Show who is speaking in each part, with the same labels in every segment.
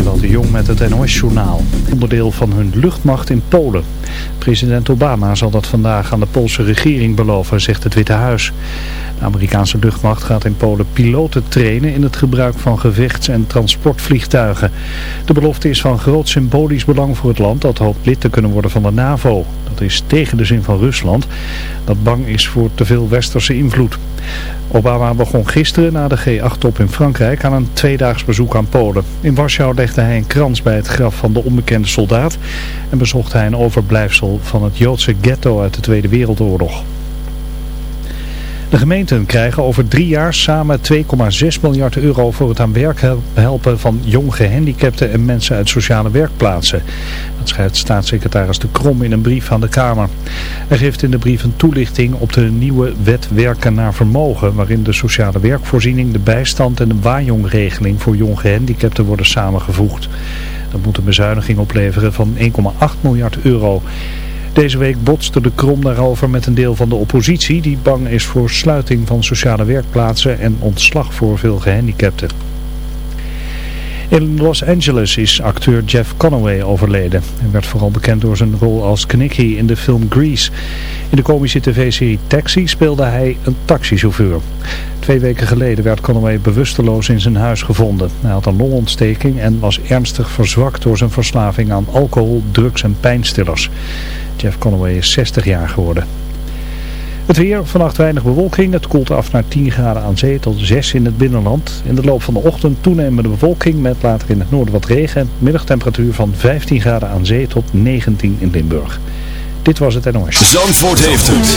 Speaker 1: Ewald de Jong met het NOS-journaal. Onderdeel van hun luchtmacht in Polen. President Obama zal dat vandaag aan de Poolse regering beloven, zegt het Witte Huis. De Amerikaanse luchtmacht gaat in Polen piloten trainen in het gebruik van gevechts- en transportvliegtuigen. De belofte is van groot symbolisch belang voor het land dat hoopt lid te kunnen worden van de NAVO. Is tegen de zin van Rusland, dat bang is voor te veel westerse invloed. Obama begon gisteren na de G8-top in Frankrijk aan een tweedaags bezoek aan Polen. In Warschau legde hij een krans bij het graf van de onbekende soldaat en bezocht hij een overblijfsel van het Joodse ghetto uit de Tweede Wereldoorlog. De gemeenten krijgen over drie jaar samen 2,6 miljard euro voor het aan werk helpen van jong gehandicapten en mensen uit sociale werkplaatsen. Dat schrijft staatssecretaris De Krom in een brief aan de Kamer. Hij geeft in de brief een toelichting op de nieuwe wet werken naar vermogen, waarin de sociale werkvoorziening, de bijstand en de waaijongregeling voor jong gehandicapten worden samengevoegd. Dat moet een bezuiniging opleveren van 1,8 miljard euro. Deze week botste de Krom daarover met een deel van de oppositie die bang is voor sluiting van sociale werkplaatsen en ontslag voor veel gehandicapten. In Los Angeles is acteur Jeff Conaway overleden. Hij werd vooral bekend door zijn rol als Knicky in de film Grease. In de komische tv-serie Taxi speelde hij een taxichauffeur. Twee weken geleden werd Conaway bewusteloos in zijn huis gevonden. Hij had een longontsteking en was ernstig verzwakt door zijn verslaving aan alcohol, drugs en pijnstillers. Jeff Conaway is 60 jaar geworden. Het weer, vannacht weinig bewolking. Het koelt af naar 10 graden aan zee tot 6 in het binnenland. In de loop van de ochtend toenemende bewolking met later in het noorden wat regen. Middagtemperatuur van 15 graden aan zee tot 19 in Limburg. Dit was het NOS.
Speaker 2: Zandvoort heeft het.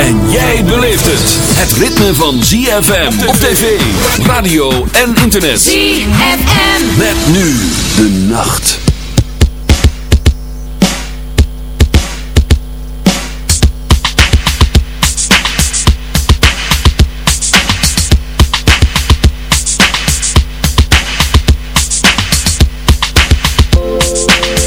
Speaker 2: En jij beleeft het. Het ritme van ZFM op tv, radio en internet.
Speaker 3: ZFM.
Speaker 2: Met nu de nacht.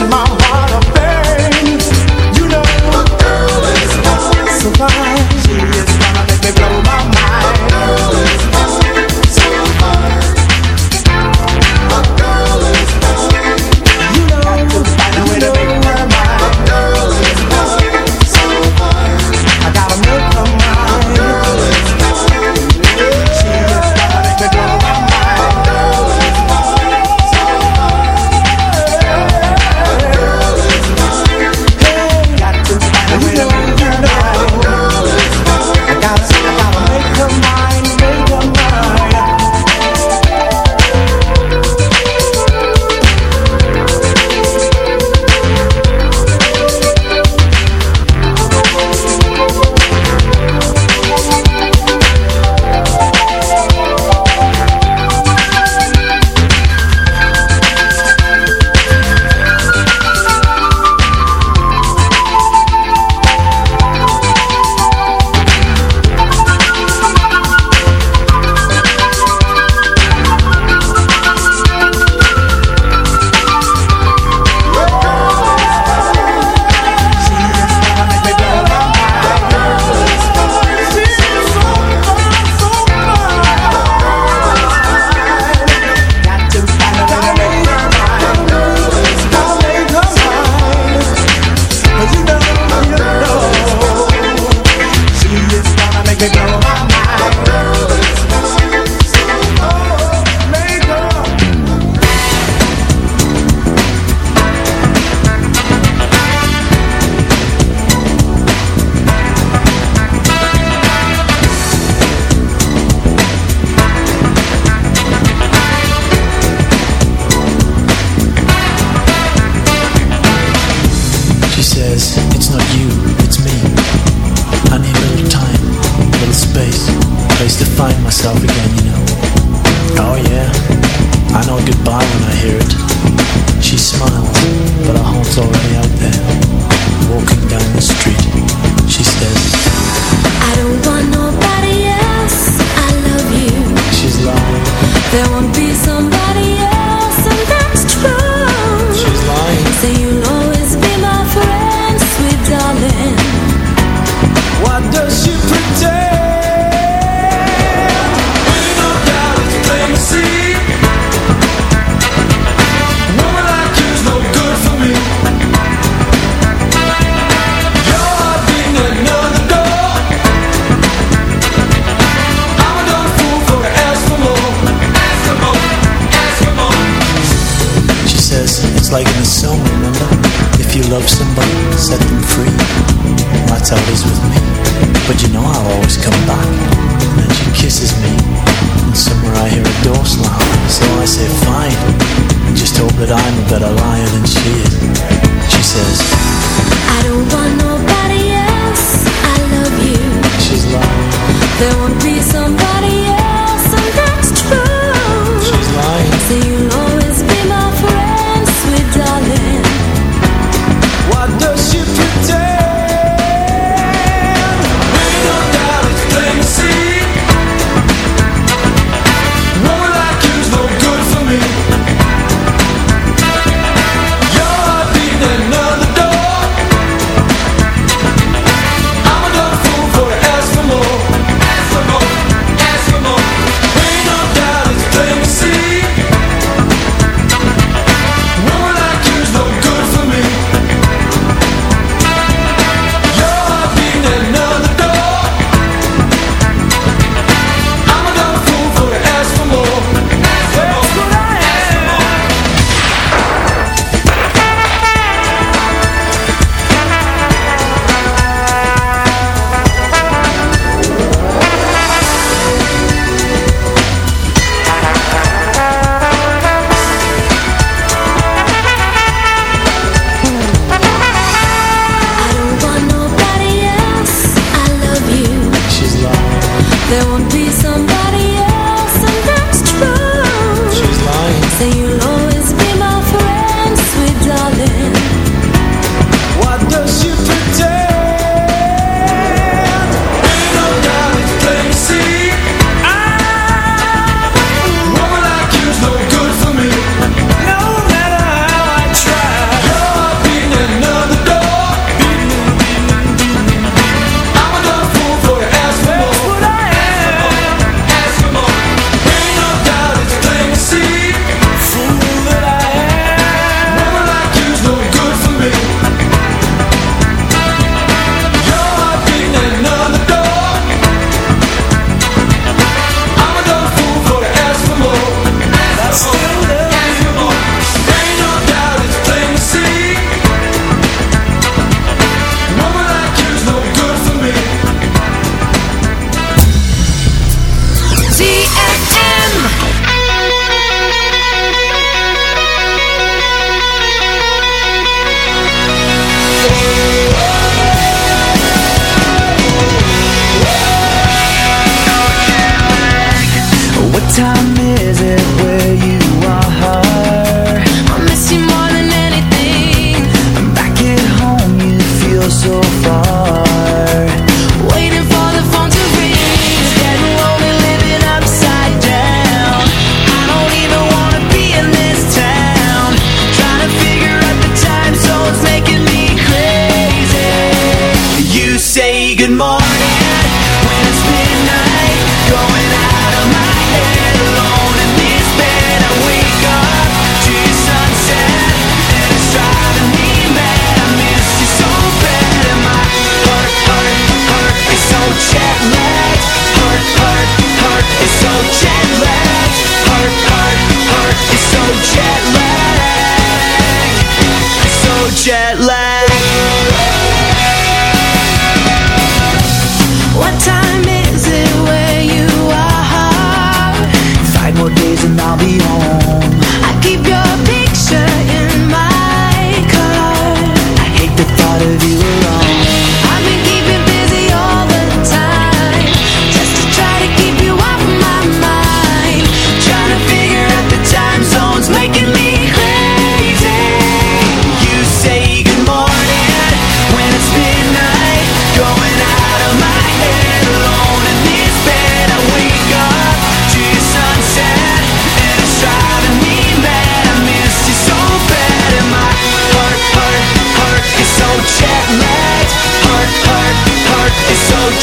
Speaker 4: in my mind.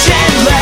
Speaker 3: jet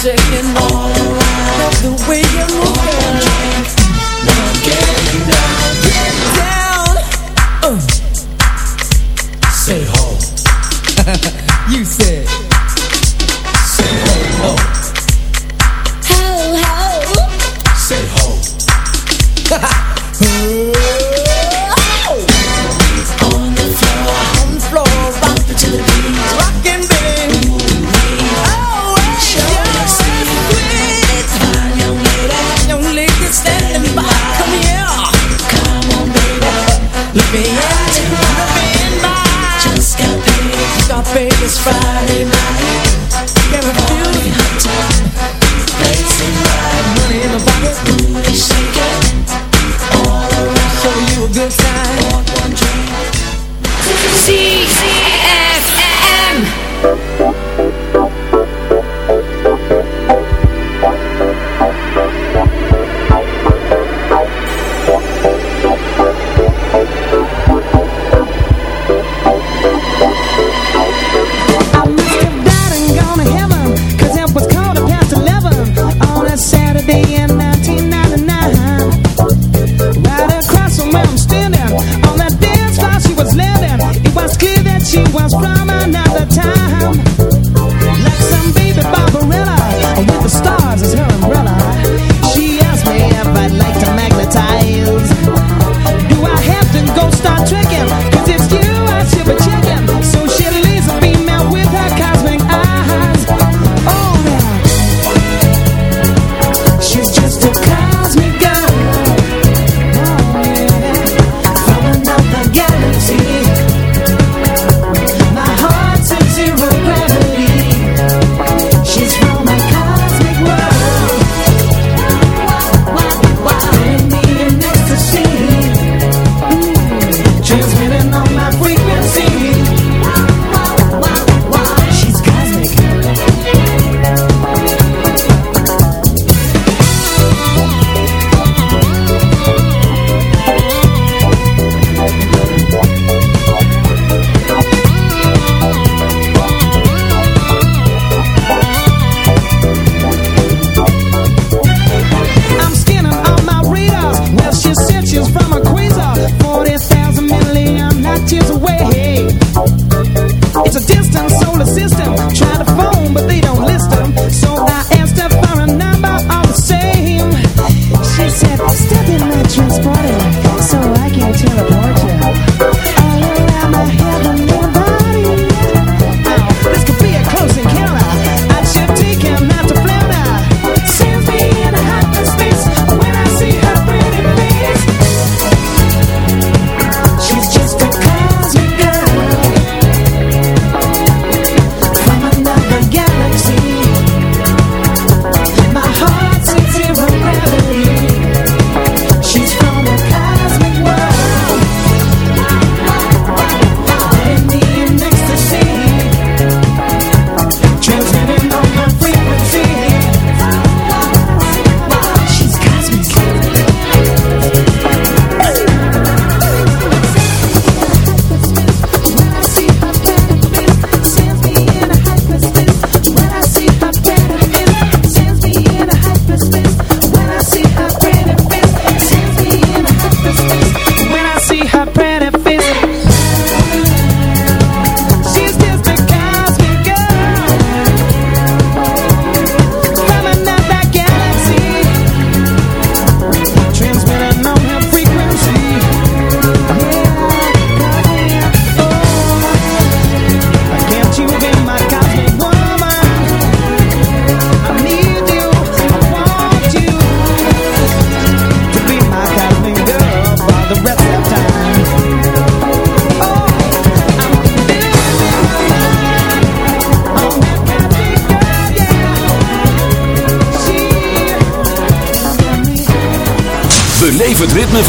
Speaker 3: Second. no.